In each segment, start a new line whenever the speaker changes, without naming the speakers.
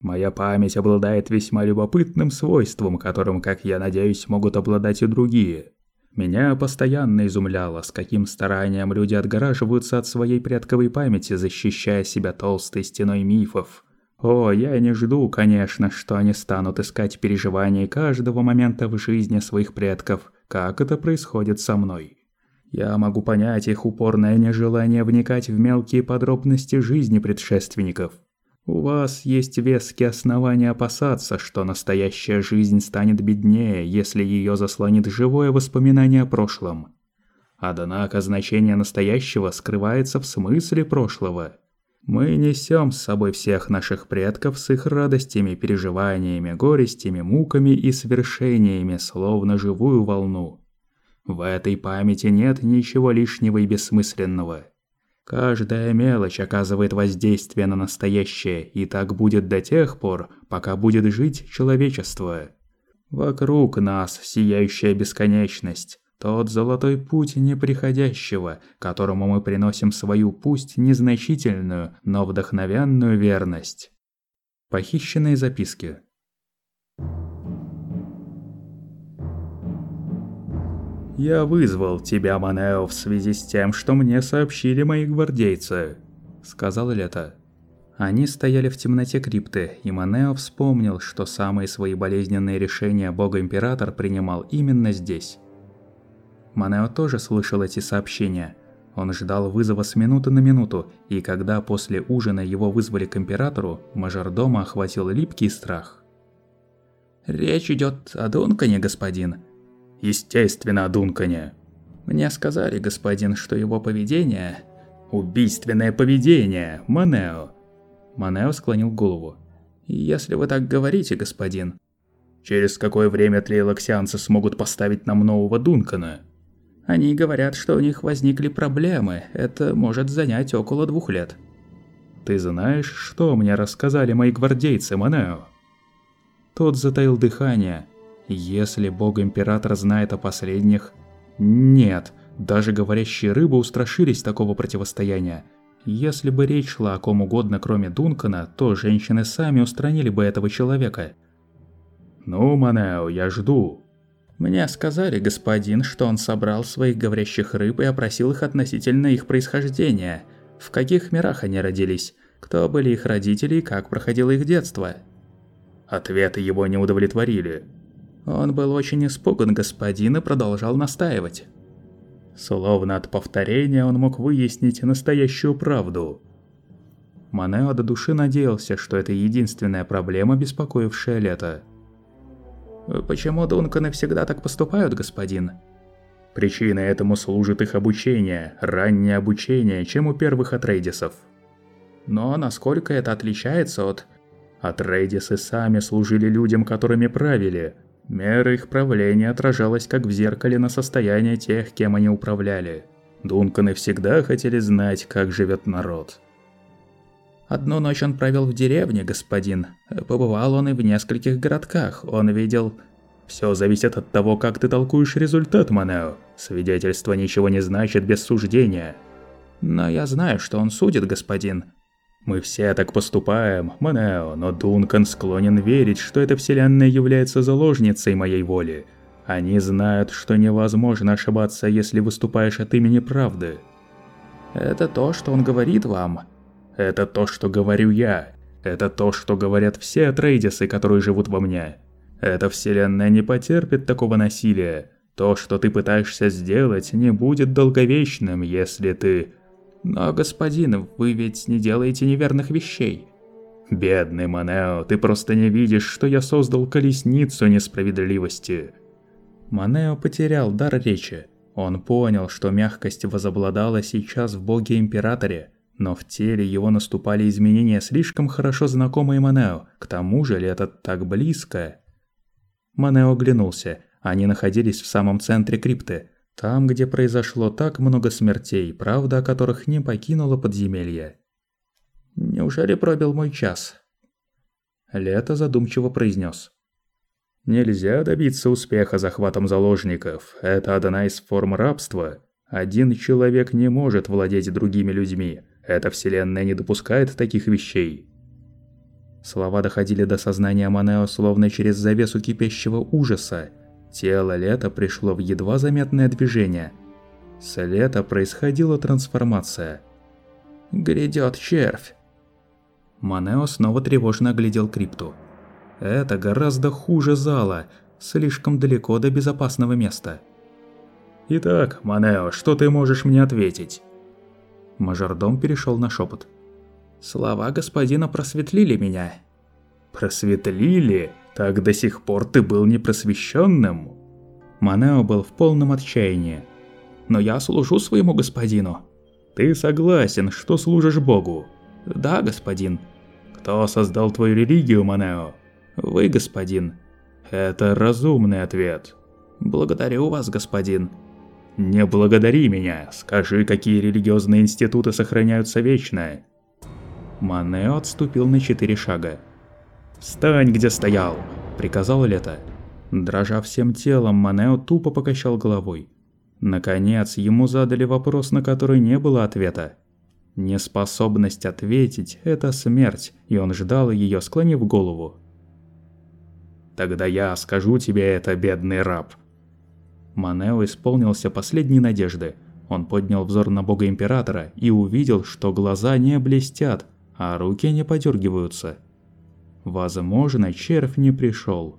Моя память обладает весьма любопытным свойством, которым, как я надеюсь, могут обладать и другие. Меня постоянно изумляло, с каким старанием люди отгораживаются от своей предковой памяти, защищая себя толстой стеной мифов. О, я не жду, конечно, что они станут искать переживания каждого момента в жизни своих предков, как это происходит со мной. Я могу понять их упорное нежелание вникать в мелкие подробности жизни предшественников. У вас есть веские основания опасаться, что настоящая жизнь станет беднее, если ее заслонит живое воспоминание о прошлом. Однако значение настоящего скрывается в смысле прошлого. Мы несем с собой всех наших предков с их радостями, переживаниями, горестями, муками и свершениями, словно живую волну. В этой памяти нет ничего лишнего и бессмысленного. Каждая мелочь оказывает воздействие на настоящее, и так будет до тех пор, пока будет жить человечество. Вокруг нас сияющая бесконечность, тот золотой путь неприходящего, которому мы приносим свою пусть незначительную, но вдохновенную верность. Похищенные записки. «Я вызвал тебя, Манео, в связи с тем, что мне сообщили мои гвардейцы», — сказал Лето. Они стояли в темноте крипты, и Манео вспомнил, что самые свои болезненные решения Бога-Император принимал именно здесь. Манео тоже слышал эти сообщения. Он ждал вызова с минуты на минуту, и когда после ужина его вызвали к Императору, мажордома охватил липкий страх. «Речь идет о Дункане, господин», Естественно, о Дункане. Мне сказали, господин, что его поведение... Убийственное поведение, Манео. Манео склонил голову. Если вы так говорите, господин... Через какое время тлейлоксианцы смогут поставить нам нового Дункана? Они говорят, что у них возникли проблемы. Это может занять около двух лет. Ты знаешь, что мне рассказали мои гвардейцы, Манео? Тот затаил дыхание, если бог-император знает о последних... Нет, даже говорящие рыбы устрашились такого противостояния. Если бы речь шла о ком угодно, кроме Дункана, то женщины сами устранили бы этого человека. «Ну, Манео, я жду». «Мне сказали, господин, что он собрал своих говорящих рыб и опросил их относительно их происхождения. В каких мирах они родились, кто были их родители и как проходило их детство». Ответы его не удовлетворили. Он был очень испуган господин и продолжал настаивать. Словно от повторения он мог выяснить настоящую правду. Манео до души надеялся, что это единственная проблема, беспокоившая Лето. «Почему Дунканы всегда так поступают, господин?» Причиной этому служит их обучение, раннее обучение, чем у первых Атрейдисов. Но насколько это отличается от... Атрейдисы сами служили людям, которыми правили, Мера их правления отражалась как в зеркале на состояние тех, кем они управляли. Дунканы всегда хотели знать, как живет народ. Одну ночь он провел в деревне, господин. Побывал он и в нескольких городках. Он видел... Все зависит от того, как ты толкуешь результат, Манео. Свидетельство ничего не значит без суждения. Но я знаю, что он судит, господин. Мы все так поступаем, Манео, но Дункан склонен верить, что эта вселенная является заложницей моей воли. Они знают, что невозможно ошибаться, если выступаешь от имени правды. Это то, что он говорит вам. Это то, что говорю я. Это то, что говорят все трейдисы, которые живут во мне. Эта вселенная не потерпит такого насилия. То, что ты пытаешься сделать, не будет долговечным, если ты но, господин, вы ведь не делаете неверных вещей. Бедный Манео, ты просто не видишь, что я создал колесницу несправедливости. Манео потерял дар речи. Он понял, что мягкость возобладала сейчас в боге-императоре, но в теле его наступали изменения, слишком хорошо знакомые Манео, к тому же лето так близко. Манео оглянулся, они находились в самом центре крипты, там, где произошло так много смертей, правда о которых не покинуло подземелье. Неужели пробил мой час? Лето задумчиво произнес. Нельзя добиться успеха захватом заложников. Это одна из форм рабства. Один человек не может владеть другими людьми. Эта вселенная не допускает таких вещей. Слова доходили до сознания Манео словно через завесу кипящего ужаса. Тело Лета пришло в едва заметное движение. С Лета происходила трансформация. «Грядёт червь!» Манео снова тревожно оглядел крипту. Это гораздо хуже зала, слишком далеко до безопасного места. «Итак, Манео, что ты можешь мне ответить?» Мажордом перешел на шепот. «Слова господина просветлили меня». «Просветлили? Так до сих пор ты был непросвещенным?» Манео был в полном отчаянии. «Но я служу своему господину». «Ты согласен, что служишь Богу?» «Да, господин». «Кто создал твою религию, Манео?» «Вы, господин». «Это разумный ответ». «Благодарю вас, господин». «Не благодари меня, скажи, какие религиозные институты сохраняются вечно». Манео отступил на четыре шага. «Встань, где стоял!» – приказал Лето. Дрожа всем телом, Манео тупо покачал головой. Наконец, ему задали вопрос, на который не было ответа. Неспособность ответить – это смерть, и он ждал ее, склонив голову. «Тогда я скажу тебе это, бедный раб», Манео исполнился последней надежды. Он поднял взор на бога императора и увидел, что глаза не блестят, а руки не подергиваются. Возможно, червь не пришел.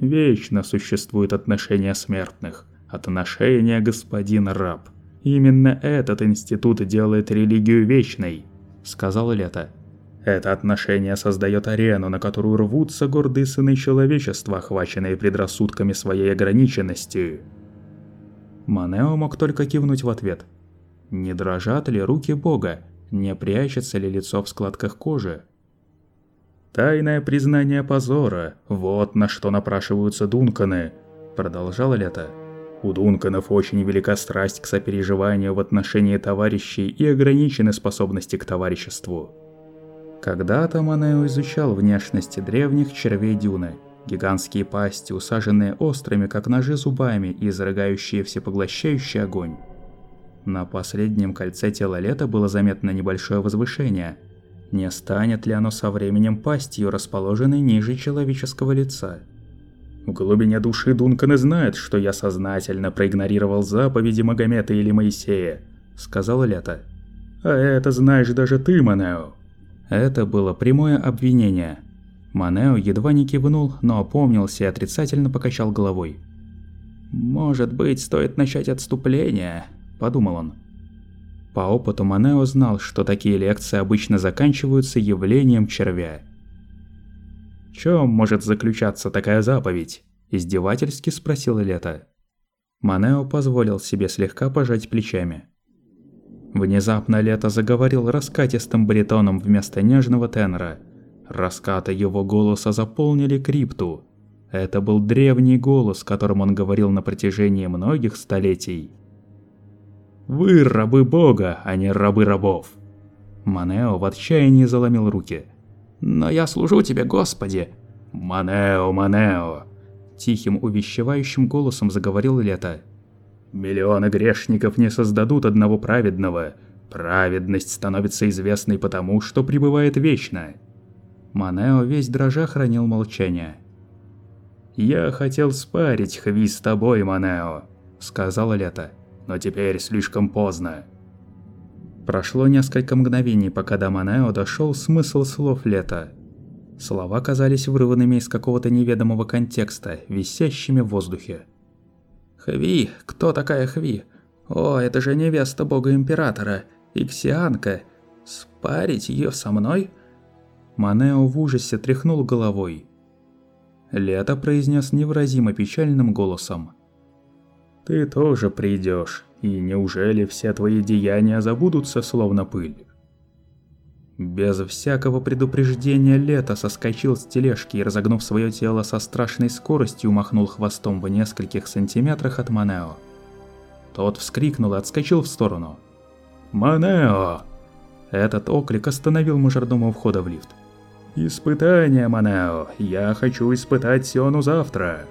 Вечно существует отношение смертных. Отношение господин-раб. Именно этот институт делает религию вечной, сказал Лето. Это отношение создает арену, на которую рвутся гордые сыны человечества, охваченные предрассудками своей ограниченности. Манео мог только кивнуть в ответ. Не дрожат ли руки Бога? Не прячется ли лицо в складках кожи? «Тайное признание позора – вот на что напрашиваются Дунканы», – продолжал Лето. «У Дунканов очень велика страсть к сопереживанию в отношении товарищей и ограничены способности к товариществу». Когда-то Манео изучал внешности древних червей дюны. Гигантские пасти, усаженные острыми, как ножи, зубами и изрыгающие всепоглощающий огонь. На последнем кольце тела лета было заметно небольшое возвышение. Не станет ли оно со временем пастью, расположенной ниже человеческого лица? В глубине души Дункан знает, что я сознательно проигнорировал заповеди Магомета или Моисея, сказал Лето. А это знаешь даже ты, Манео. Это было прямое обвинение. Манео едва не кивнул, но опомнился и отрицательно покачал головой. «Может быть, стоит начать отступление?» – подумал он. По опыту Манео знал, что такие лекции обычно заканчиваются явлением червя. «В чем может заключаться такая заповедь?» – издевательски спросил Лето. Манео позволил себе слегка пожать плечами. Внезапно Лето заговорил раскатистым баритоном вместо нежного тенора. Раскаты его голоса заполнили крипту. Это был древний голос, которым он говорил на протяжении многих столетий. «Вы рабы Бога, а не рабы рабов!» Манео в отчаянии заломил руки. «Но я служу тебе, Господи!» «Манео, Манео!» Тихим увещевающим голосом заговорил Лето. Миллионы грешников не создадут одного праведного. Праведность становится известной потому, что пребывает вечно. Манео весь дрожа хранил молчание. «Я хотел спарить Хви с тобой, Манео», — сказала Лето. «Но теперь слишком поздно». Прошло несколько мгновений, пока до Манео дошел смысл слов Лета. Слова казались вырванными из какого-то неведомого контекста, висящими в воздухе. Хви? Кто такая Хви? О, это же невеста бога императора, Иксианка. Спарить ее со мной? Манео в ужасе тряхнул головой. Лето произнес невыразимо печальным голосом. «Ты тоже придешь, и неужели все твои деяния забудутся словно пыль?» Без всякого предупреждения Лето соскочил с тележки и, разогнув свое тело со страшной скоростью, махнул хвостом в нескольких сантиметрах от Манео. Тот вскрикнул и отскочил в сторону. «Манео!» Этот оклик остановил мажордома у входа в лифт. «Испытание, Манео! Я хочу испытать Сиону завтра!»